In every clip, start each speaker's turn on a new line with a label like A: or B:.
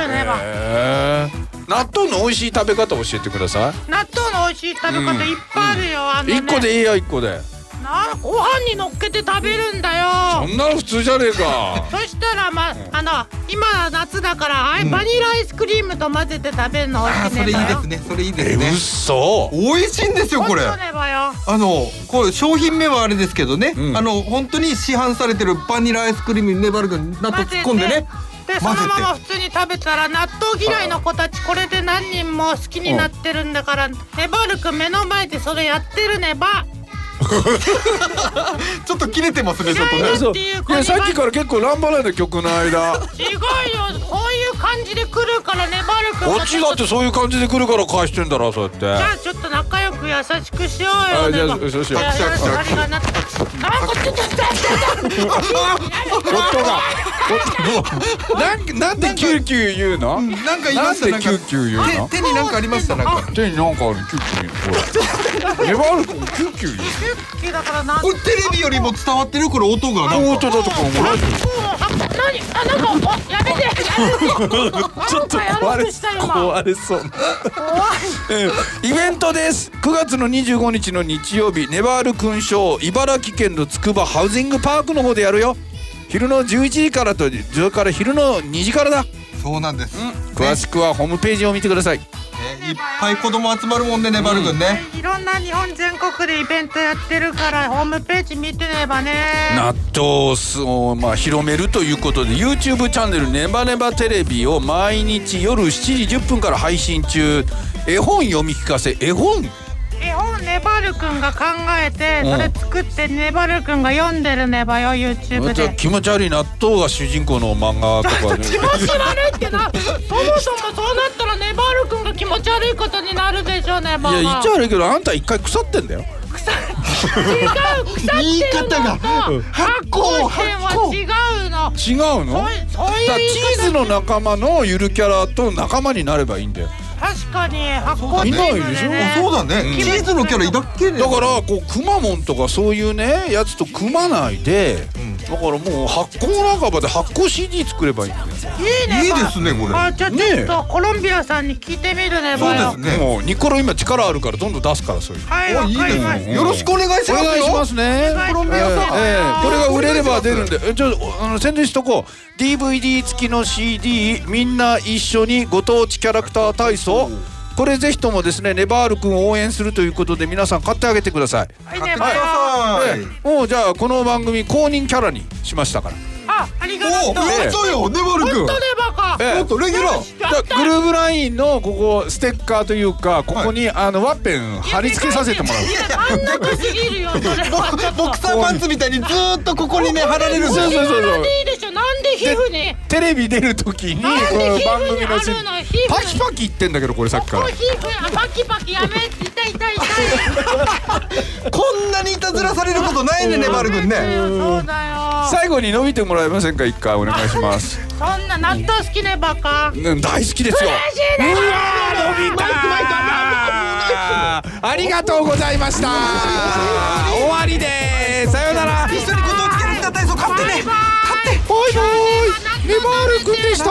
A: るねば
B: へー。納豆の美味しい食べ方教えてくださ
A: 納豆の美味しい食べ方いっぱいあるよ、あの
B: い。
A: ね。
B: 一個でいいよ一個で。
A: なご飯に乗っけて食べるんだよ。
B: そんなの普通じゃねえか。
A: そしたらまあの今夏だからあいバニラアイスクリームと混ぜて食べるの美
C: あーそれいいですねそれいいで
B: え
C: すね。
B: 嘘。
C: 美味しいんですよこれ。あのこれ商品名はあれですけどね、
B: うん
C: あの本当に市販されてるバニラアイスクリームに粘るが納豆突っ込んでね
A: でそのまま普通に食べたら納豆嫌いの子たちこれで何人も好きになってるんだから。ねばるくん目の前でそれやってるねば。
C: ちょっと切れてますねちょっとね。
B: そう
A: っていう
B: いやさっきから結構乱暴なんだよ曲の間。
A: 違うよ。そういう感じで来るからねばるくん。
B: こっちだってそういう感じで来るから返してんだろそうやって。
A: じゃあちょっと仲良く優しくしようよ
B: あじゃあそうしよう。
A: ありがなってあこっちちょっと
B: 夫が。夫 なんなんでキューキュー言うの？
C: なんか言いました。
B: なんでキューキュー言うの？
C: 手手になんかありました？なんか。
B: 手になんかある。キューキ。ほら。ネバール君キューキュー言う。
A: キュッキュだからな
C: これテレビよりも伝わってる？これ音が。なんか
B: おーとだとかもラジ
A: あ何あなんかおやめて。やめてちょっと
B: 壊れ壊れそうイベントです。9月の25日の日曜日。ネバール勲章茨城県のつくばハウジングパークの方でやるよ昼の11時からとそれから昼の2時からだ。
C: そうなんです、
B: 詳しくはホームページを見てください。
C: ねいっぱい子供集まるもんねねばるくん。ね、
A: いろんな日本全国でイベントやってるからホームページ見てればね。
B: 納豆をまあ広めるということで YouTube チャンネル「ネバネバテレビ」を毎日夜7時10分から配信中。絵本読み聞かせ絵本
A: 絵本ねばるくんが考えて
B: うん。
A: それ作ってねばるくんが読んでるねばよ YouTube で。
B: 気持ち悪い納豆が主人公の漫画とかね
A: 気持ち悪いってなそもそもそうなったらねばるくんが気持ち悪いことになるでしょねば
B: いや言っちゃ悪いけどあんた一回腐ってんだよ。
A: 違う腐ってるの？と
C: 方が
A: 発酵しては違うの。
B: 違うの？
A: そういそういう
B: だから
A: 言い方
B: チーズの仲間のゆるキャラと仲間になればいいんだよ
A: 確かに発酵
B: いないでしょ
C: あそうだね、
B: うん。
C: チーズのキャラいたっけね。
B: だからこうくまモンとかそういうねやつと組まないで、
C: ん。
B: だからもう発酵仲間で発酵 CD 作ればいいんだよ。
A: いいね。
C: いいですねこれ。
A: あじゃあちょっとコロンビアさんに聞いてみるね
C: そうですね。
B: もうニコロ今力あるからどんどん出すからそういう
A: はいわ
C: おいい
A: かりまし
C: よろしくお願いし
B: お
C: ますよ。
B: 願いしますね。
A: コロンビアさん。
B: ええ。ええこれが売れれば出るんで。えちょっとあの宣伝しとこう。DVD 付きの CD みんな一緒にご当地キャラクター体操これぜひともですねネバール君を応援するということで皆さん買ってあげてください。
A: はいね
C: 買ってください、
B: ええもうじゃあこの番組公認キャラにしましたから。
A: あありが
C: お
A: とう。
C: やったよねばるくん
A: 本当ねバカ
B: ええ。
C: もっとレギュラー。
B: じゃあグルーブラインのここステッカーというかここにあのワッペン貼り付けさせてもらう。
A: いや あんなくすぎるよ
C: ボクサーパンツみたいにずーっとここにね貼られる
B: そうそうそうそう
A: で皮膚に
B: テレビ出る時にこの番組のし
A: あるの？皮膚。
B: パキパキ言ってんだけどこれさっきから。
A: ここ皮膚あパキパキやめ痛い痛い痛い
C: こんなにいたずらされることないねねばるくんね。
B: 最後に伸びてもらえませんか一回お願いします。
A: そんな納豆好きねバカ
B: うん大好きですよ。
A: 嬉しいね。
B: うわー伸びたありがとうございました。終わりです。さようなら。
C: 一緒にご当地キャラクター体操買ってね
A: バイバイ
B: バイバイネバールくんでした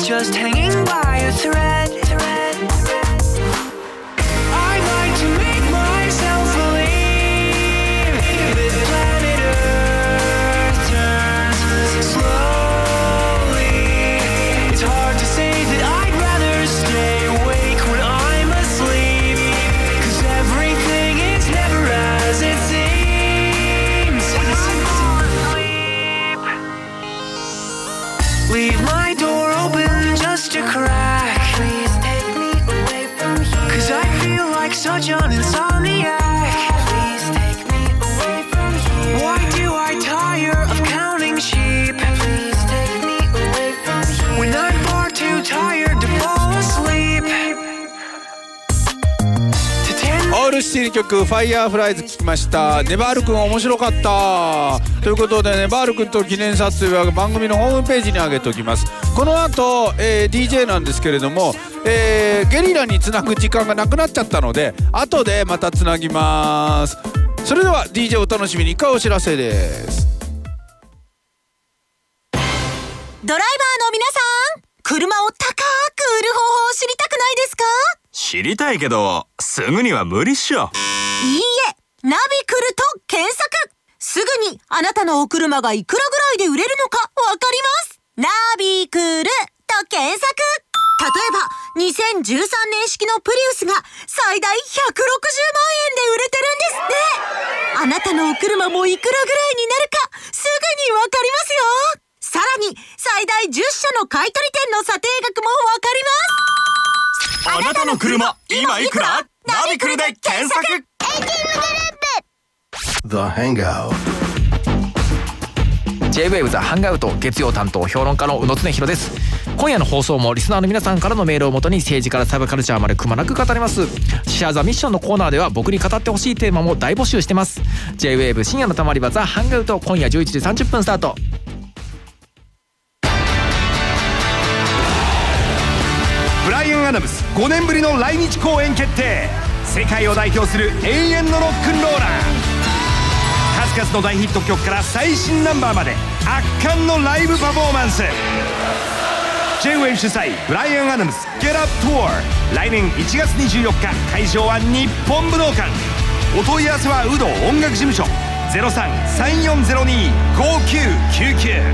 D: just hanging by a thread. I like to make myself believe that planet Earth turns slowly. It's hard to say that I'd rather stay awake when I'm asleep. Cause everything is never as it seems. Leave my door just a crack. Please take me away from here. Cause I feel like such an insomniac.
B: ルシティの曲「ファイヤーフライズ聞きました。ネバールくん面白かった。ということでネバールくんと記念撮影は番組のホームページに上げておきます。この後、えー DJ なんですけれども、えーゲリラにつなぐ時間がなくなっちゃったので後でまたつなぎます。それでは DJ お楽しみに。一回お知らせです？
E: ドライバーの皆さん車を高く売る方法を知りたくないですか？
F: 知りたいけど、すぐには無理っしょ。
E: いいえナビクルと検索。すぐにあなたのお車がいくらぐらいで売れるのかわかります。ナビクルと検索。例えば2013年式のプリウスが最大160万円で売れてるんですって。あなたのお車もいくらぐらいになるかすぐにわかりますよ。さらに最大10社の買取店の査定額もわかります。
F: あなたの車、今いくら？ナビクルで検索。
G: The Hangout.
H: J-WAVE ザハンガウト月曜担当評論家の宇野恒弘です。今夜の放送もリスナーの皆さんからのメールをもとに政治からサブカルチャーまでくまなく語ります。シェアザミッションのコーナーでは僕に語ってほしいテーマも大募集してます。J-WAVE 深夜のたまり場ザハンガウト今夜11時30分スタート。
I: ブライアン・アダムス5年ぶりの来日公演決定。世界を代表する永遠のロックンローラー。数々の大ヒット曲から最新ナンバーまで圧巻のライブパフォーマンス。J-WAVE 主催ブライアン・アダムス Get Up Tour 来年1月24日会場は日本武道館。お問い合わせは有働音楽事務所。0334025999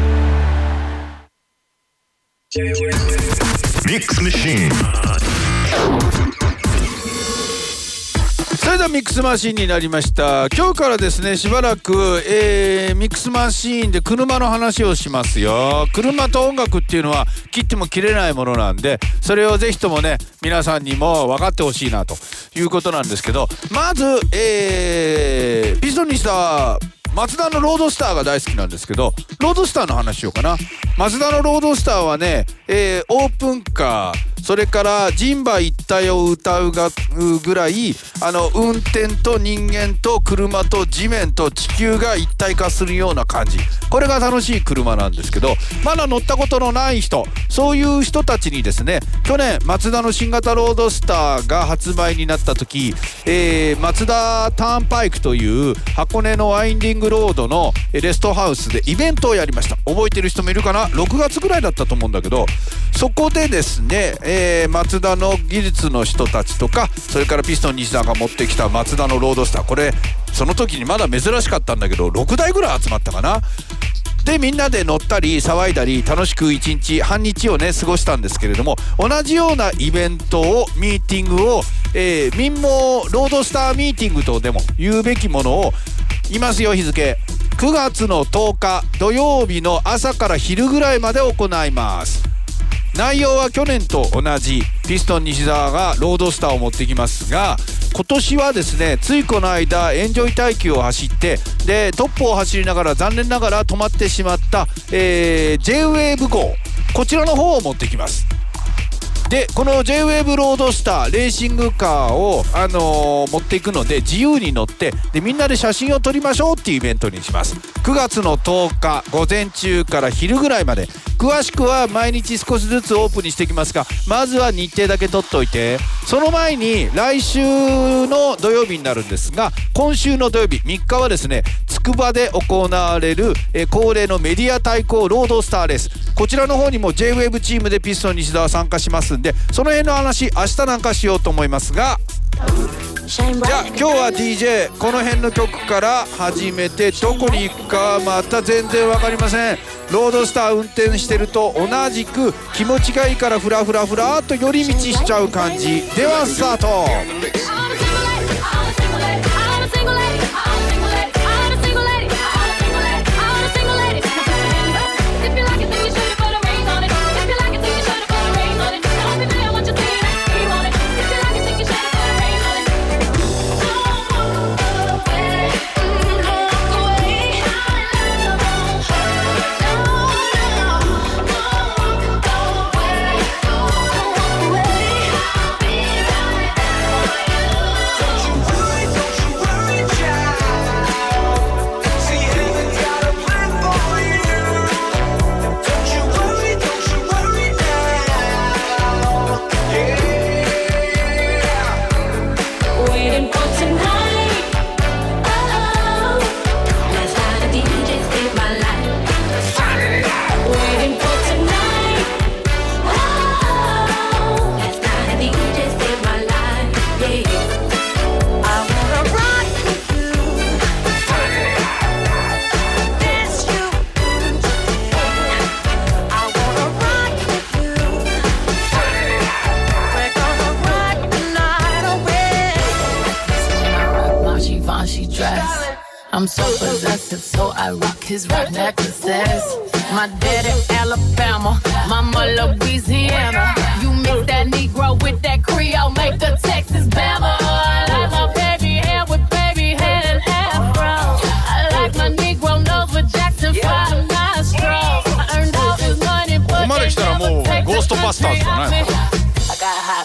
F: ミックスマシーン。
B: それではミックスマシーンになりました。今日からですねしばらく、えーミックスマシーンで車の話をしますよ。車と音楽っていうのは切っても切れないものなんでそれをぜひともね皆さんにも分かってほしいなということなんですけどまず、えーピストンにしたマツダのロードスターが大好きなんですけどロードスターの話しようかな。マツダのロードスターはね、えーオープンカー。それから人馬一体を歌うがぐらいあの運転と人間と車と地面と地球が一体化するような感じ。これが楽しい車なんですけどまだ乗ったことのない人そういう人たちにですね去年マツダの新型ロードスターが発売になった時、えー、マツダターンパイクという箱根のワインディングロードのレストハウスでイベントをやりました。覚えてる人もいるかな？6月ぐらいだったと思うんだけどそこでですね、えー、マツダの技術の人たちとかそれからピストン西田が持ってきたマツダのロードスター。これその時にまだ珍しかったんだけど6台ぐらい集まったかな。でみんなで乗ったり騒いだり楽しく一日半日をね過ごしたんですけれども同じようなイベントをミーティングを、えー民もロードスターミーティングとでも言うべきものをいますよ日付。9月の10日土曜日の朝から昼ぐらいまで行います。内容は去年と同じ。ピストン西澤がロードスターを持ってきますが今年はですねついこの間エンジョイ耐久を走ってでトップを走りながら残念ながら止まってしまった、えー、J-WAVE 号。こちらの方を持ってきます。でこの J-WAVE ロードスターレーシングカーを、あのー持っていくので自由に乗ってでみんなで写真を撮りましょうっていうイベントにします。9月の10日午前中から昼ぐらいまで。詳しくは毎日少しずつオープンにしていきますがまずは日程だけ取っておいてその前に来週の土曜日になるんですが今週の土曜日3日はですねつくばで行われる、え恒例のメディア対抗ロードスターレース。こちらの方にも JWAVE チームでピストン西田は参加しますんでその辺の話明日なんかしようと思いますが。じゃあ今日は DJ この辺の曲から始めてどこに行くかまた全然分かりません。ロードスター運転してると同じく気持ちがいいからフラフラフラっと寄り道しちゃう感じ。ではスタート。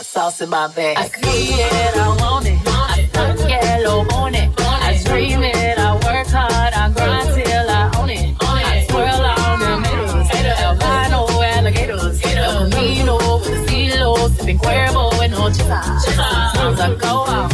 G: Hot sauce in my bag. I see it, I want it. I on it. I dream it, I work hard, I grind till I own it. I twirl on the middles, albino alligators. Camino with the CeeLo, sipping Cuervo. Sometimes I go out,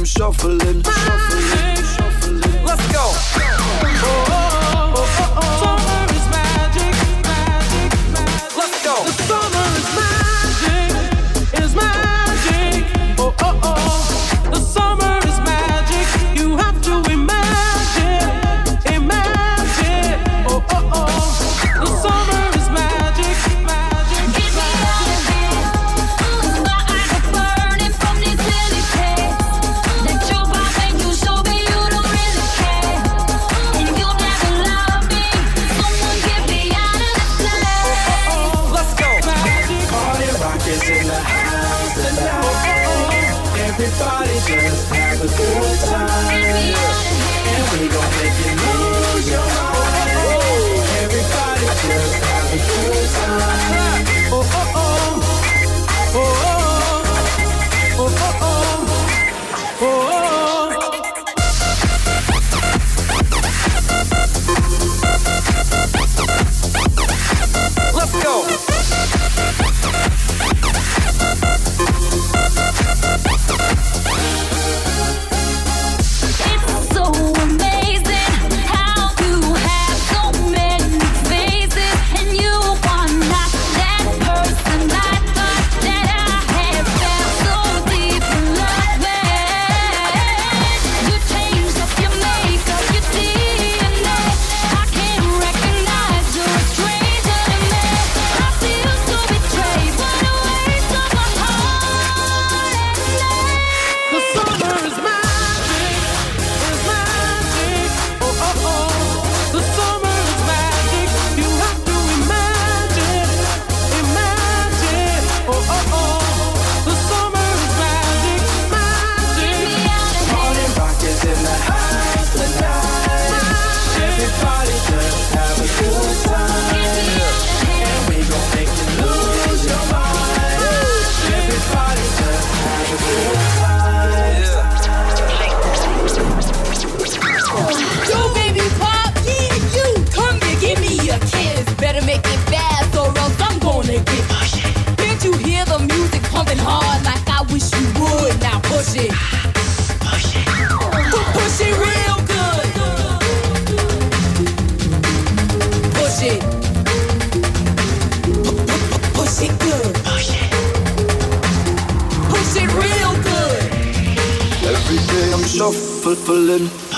G: I'm
E: shuffling. shuffling. Shuffling.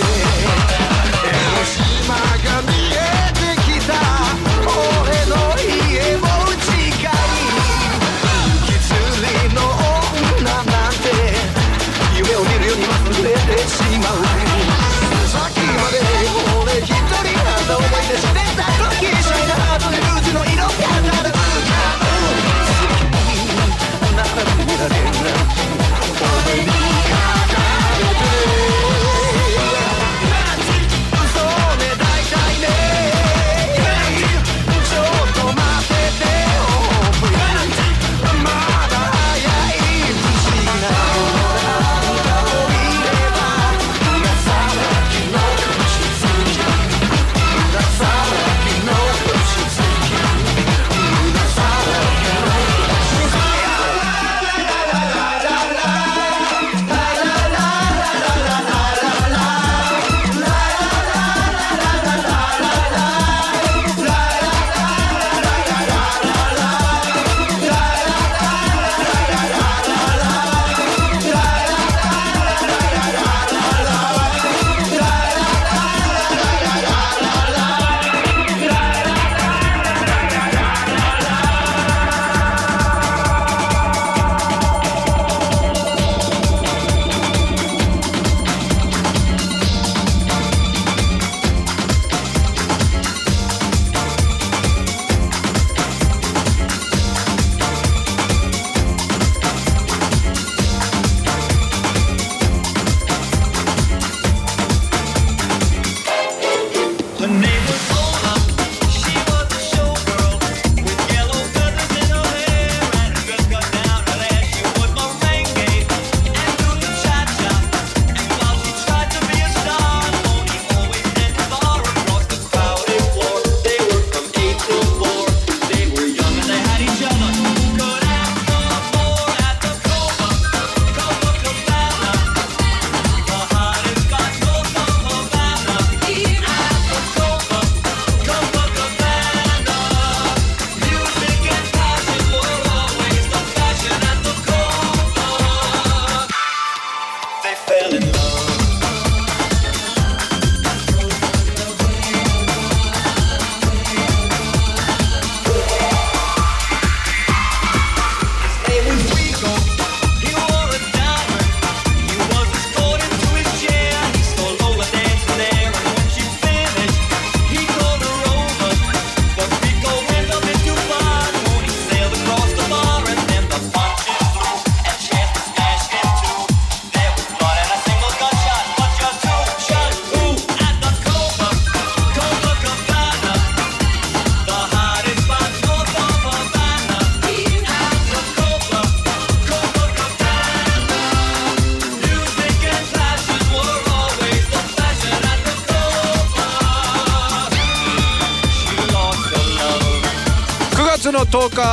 J: か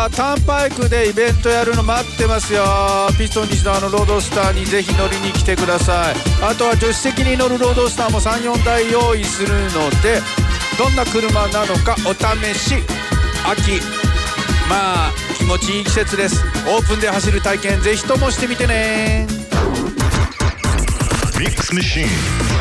B: ーンパイクでイベントやるの待ってますよ。ピストン西のあのロードスターにぜひ乗りに来てください。あとは助手席に乗るロードスターも34台用意するのでどんな車なのかお試し秋。まあ気持ちいい季節です。オープンで走る体験ぜひともしてみてね。
K: Mix Machine.